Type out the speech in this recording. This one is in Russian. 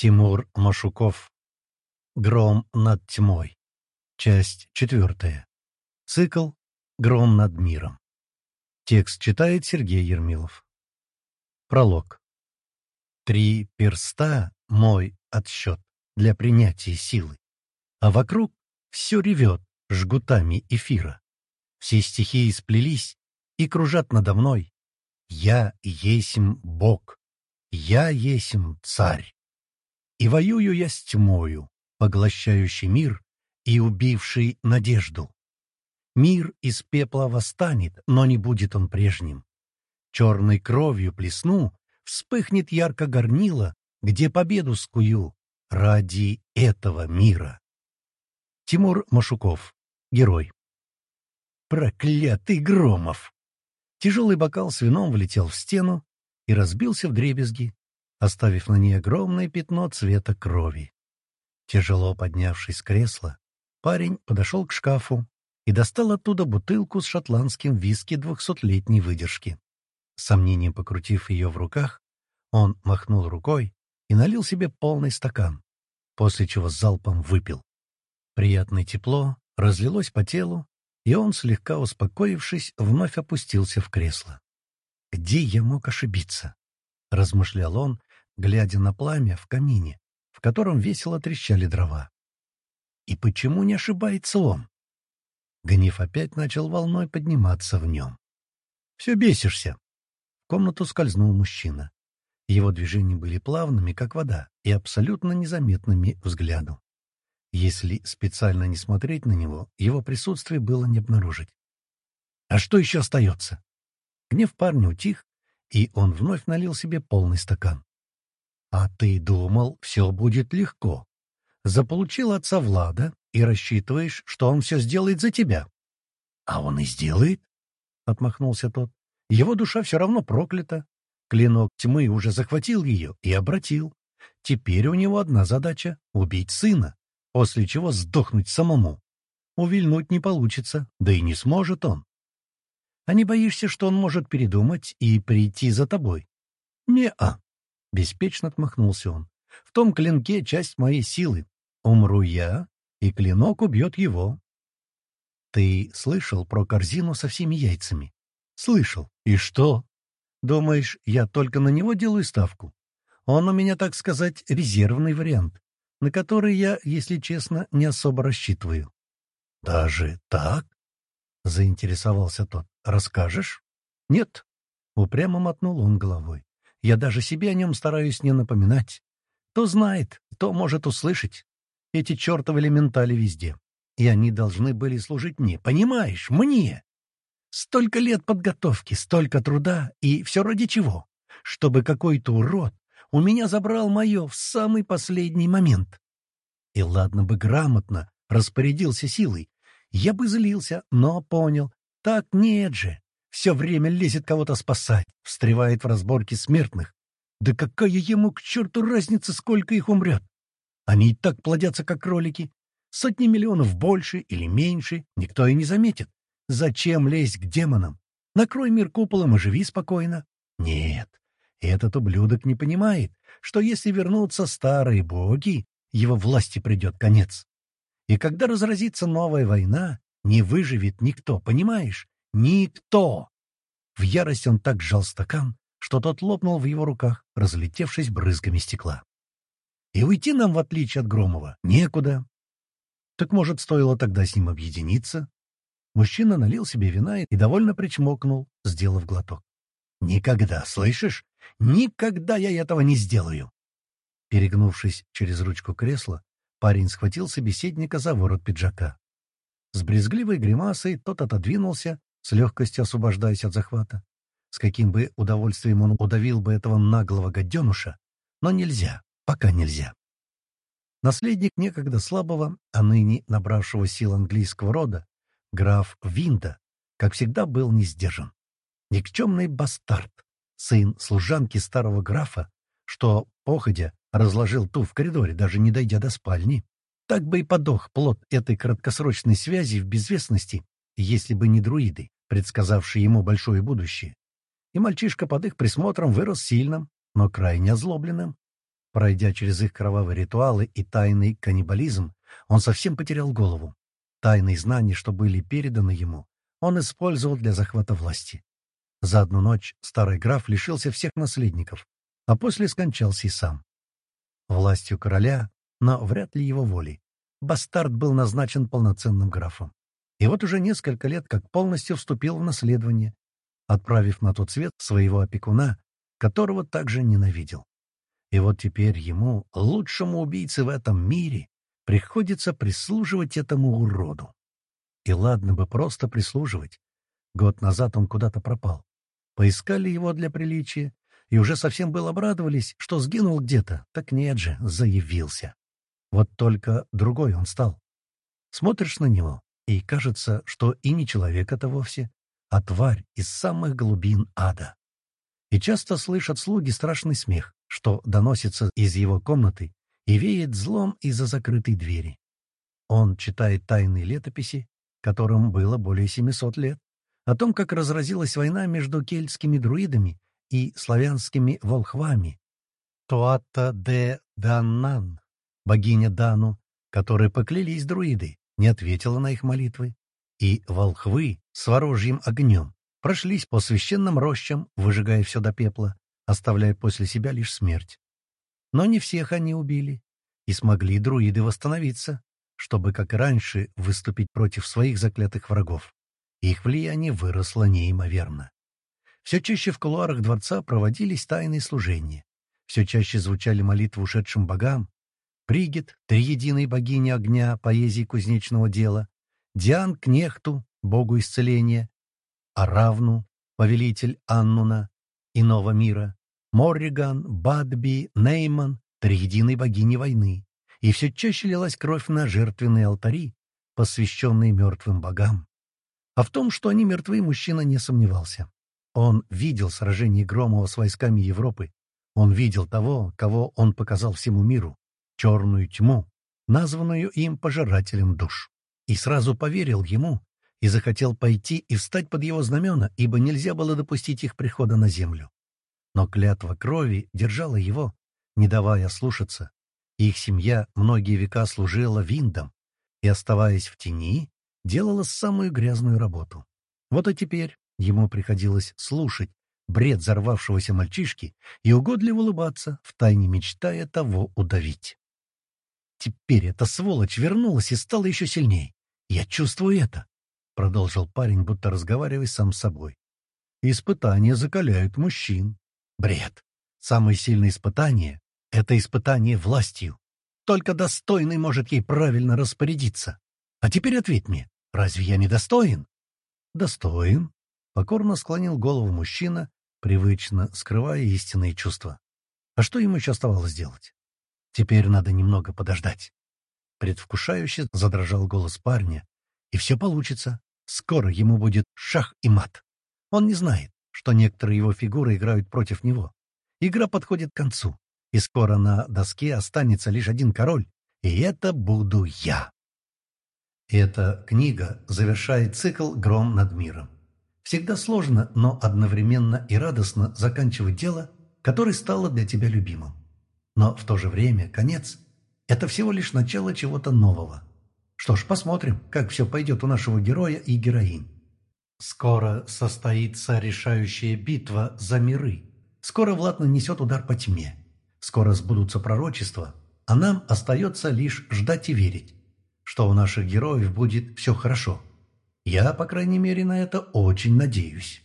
Тимур Машуков. Гром над тьмой. Часть четвертая. Цикл «Гром над миром». Текст читает Сергей Ермилов. Пролог. Три перста — мой отсчет для принятия силы. А вокруг все ревет жгутами эфира. Все стихии сплелись и кружат надо мной. Я есмь Бог, я есмь царь. И воюю я с тьмою, поглощающий мир и убивший надежду. Мир из пепла восстанет, но не будет он прежним. Черной кровью плесну, вспыхнет ярко горнило, где победу скую ради этого мира. Тимур Машуков. Герой. Проклятый Громов! Тяжелый бокал с вином влетел в стену и разбился в дребезги, оставив на ней огромное пятно цвета крови. Тяжело поднявшись с кресла, парень подошел к шкафу и достал оттуда бутылку с шотландским виски двухсотлетней выдержки. С сомнением покрутив ее в руках, он махнул рукой и налил себе полный стакан, после чего залпом выпил. Приятное тепло разлилось по телу, и он, слегка успокоившись, вновь опустился в кресло. «Где я мог ошибиться?» — размышлял он, глядя на пламя в камине, в котором весело трещали дрова. И почему не ошибается он? Гнев опять начал волной подниматься в нем. «Все бесишься!» В комнату скользнул мужчина. Его движения были плавными, как вода, и абсолютно незаметными взгляду. Если специально не смотреть на него, его присутствие было не обнаружить. «А что еще остается?» Гнев парня утих, и он вновь налил себе полный стакан. А ты думал, все будет легко. Заполучил отца Влада и рассчитываешь, что он все сделает за тебя. А он и сделает, — отмахнулся тот. Его душа все равно проклята. Клинок тьмы уже захватил ее и обратил. Теперь у него одна задача — убить сына, после чего сдохнуть самому. Увильнуть не получится, да и не сможет он. А не боишься, что он может передумать и прийти за тобой? Не-а. Беспечно отмахнулся он. «В том клинке часть моей силы. Умру я, и клинок убьет его». «Ты слышал про корзину со всеми яйцами?» «Слышал. И что?» «Думаешь, я только на него делаю ставку? Он у меня, так сказать, резервный вариант, на который я, если честно, не особо рассчитываю». «Даже так?» — заинтересовался тот. «Расскажешь?» «Нет». Упрямо мотнул он головой. Я даже себе о нем стараюсь не напоминать. Кто знает, кто может услышать. Эти чертовы элементали везде. И они должны были служить мне, понимаешь, мне. Столько лет подготовки, столько труда, и все ради чего? Чтобы какой-то урод у меня забрал мое в самый последний момент. И ладно бы грамотно распорядился силой, я бы злился, но понял, так нет же. Все время лезет кого-то спасать, встревает в разборки смертных. Да какая ему к черту разница, сколько их умрет? Они и так плодятся, как кролики. Сотни миллионов больше или меньше, никто и не заметит. Зачем лезть к демонам? Накрой мир куполом и живи спокойно. Нет, этот ублюдок не понимает, что если вернутся старые боги, его власти придет конец. И когда разразится новая война, не выживет никто, понимаешь? Никто! В ярости он так сжал стакан, что тот лопнул в его руках, разлетевшись брызгами стекла. И уйти нам, в отличие от Громова, некуда. Так, может, стоило тогда с ним объединиться? Мужчина налил себе вина и довольно причмокнул, сделав глоток. «Никогда, слышишь? Никогда я этого не сделаю!» Перегнувшись через ручку кресла, парень схватил собеседника за ворот пиджака. С брезгливой гримасой тот отодвинулся с легкостью освобождаясь от захвата. С каким бы удовольствием он удавил бы этого наглого гаденуша, но нельзя, пока нельзя. Наследник некогда слабого, а ныне набравшего сил английского рода, граф Винда, как всегда, был не сдержан. Никчемный бастард, сын служанки старого графа, что, походя, разложил ту в коридоре, даже не дойдя до спальни. Так бы и подох плод этой краткосрочной связи в безвестности если бы не друиды, предсказавшие ему большое будущее. И мальчишка под их присмотром вырос сильным, но крайне озлобленным. Пройдя через их кровавые ритуалы и тайный каннибализм, он совсем потерял голову. Тайные знания, что были переданы ему, он использовал для захвата власти. За одну ночь старый граф лишился всех наследников, а после скончался и сам. Властью короля, но вряд ли его волей, бастард был назначен полноценным графом. И вот уже несколько лет как полностью вступил в наследование, отправив на тот свет своего опекуна, которого также ненавидел. И вот теперь ему, лучшему убийце в этом мире, приходится прислуживать этому уроду. И ладно бы просто прислуживать. Год назад он куда-то пропал. Поискали его для приличия, и уже совсем было обрадовались, что сгинул где-то. Так нет же, заявился. Вот только другой он стал. Смотришь на него, и кажется, что и не человек это вовсе, а тварь из самых глубин ада. И часто слышат слуги страшный смех, что доносится из его комнаты и веет злом из-за закрытой двери. Он читает тайные летописи, которым было более 700 лет, о том, как разразилась война между кельтскими друидами и славянскими волхвами. Туата де Даннан, богиня Дану, которой поклялись друиды, не ответила на их молитвы, и волхвы с ворожьим огнем прошлись по священным рощам, выжигая все до пепла, оставляя после себя лишь смерть. Но не всех они убили, и смогли друиды восстановиться, чтобы, как и раньше, выступить против своих заклятых врагов. Их влияние выросло неимоверно. Все чаще в кулуарах дворца проводились тайные служения. Все чаще звучали молитвы ушедшим богам. Пригет, триединой богини огня, поэзии кузнечного дела, Диан Кнехту, богу исцеления, Аравну, повелитель Аннуна, иного мира, Морриган, Бадби, Нейман, триединой богини войны. И все чаще лилась кровь на жертвенные алтари, посвященные мертвым богам. А в том, что они мертвы, мужчина не сомневался. Он видел сражение Громова с войсками Европы. Он видел того, кого он показал всему миру — черную тьму, названную им пожирателем душ. И сразу поверил ему и захотел пойти и встать под его знамена, ибо нельзя было допустить их прихода на землю. Но клятва крови держала его, не давая слушаться. Их семья многие века служила виндом, и, оставаясь в тени, делала самую грязную работу. Вот и теперь ему приходилось слушать бред взорвавшегося мальчишки и угодливо улыбаться, втайне мечтая того удавить. «Теперь эта сволочь вернулась и стала еще сильней. Я чувствую это», — продолжил парень, будто разговаривая сам с собой. «Испытания закаляют мужчин. Бред. Самое сильное испытание — это испытание властью. Только достойный может ей правильно распорядиться. А теперь ответь мне, разве я не достоин? Достоин, покорно склонил голову мужчина, привычно скрывая истинные чувства. А что ему еще оставалось делать? Теперь надо немного подождать. Предвкушающе задрожал голос парня. И все получится. Скоро ему будет шах и мат. Он не знает, что некоторые его фигуры играют против него. Игра подходит к концу, и скоро на доске останется лишь один король, и это буду я. Эта книга завершает цикл «Гром над миром». Всегда сложно, но одновременно и радостно заканчивать дело, которое стало для тебя любимым. Но в то же время конец – это всего лишь начало чего-то нового. Что ж, посмотрим, как все пойдет у нашего героя и героинь. Скоро состоится решающая битва за миры. Скоро Влад нанесет удар по тьме. Скоро сбудутся пророчества, а нам остается лишь ждать и верить что у наших героев будет все хорошо. Я, по крайней мере, на это очень надеюсь.